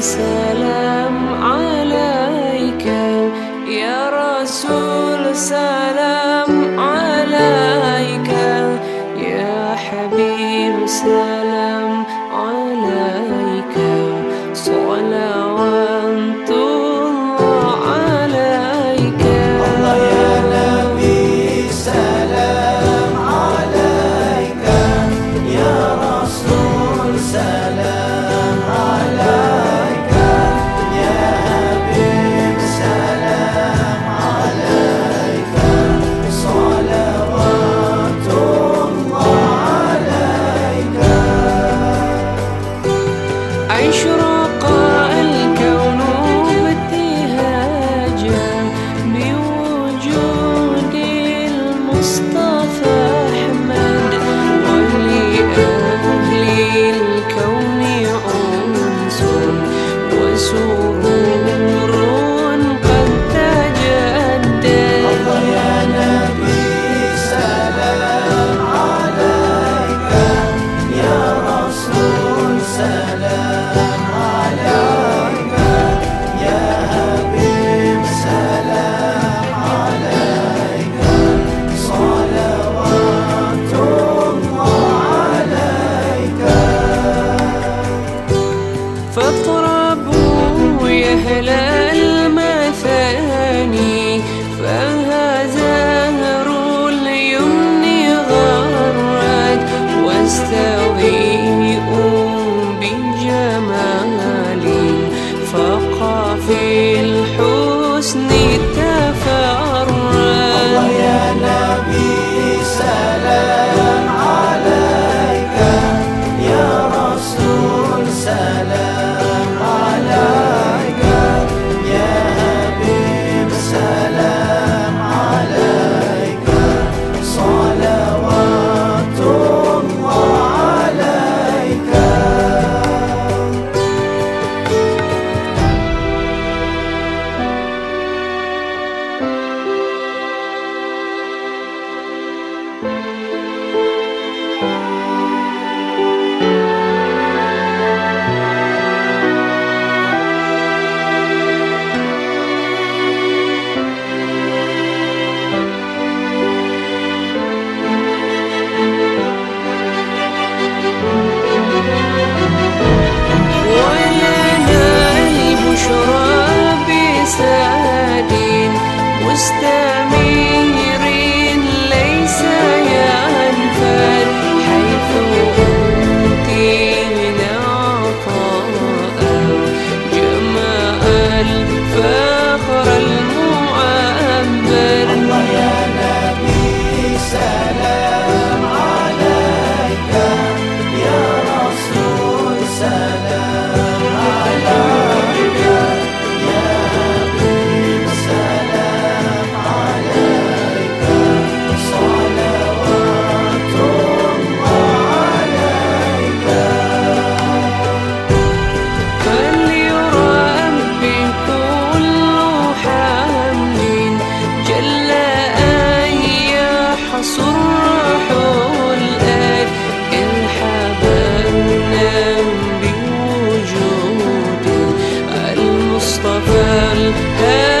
places جمال فقع في الحسن. understand me. burden.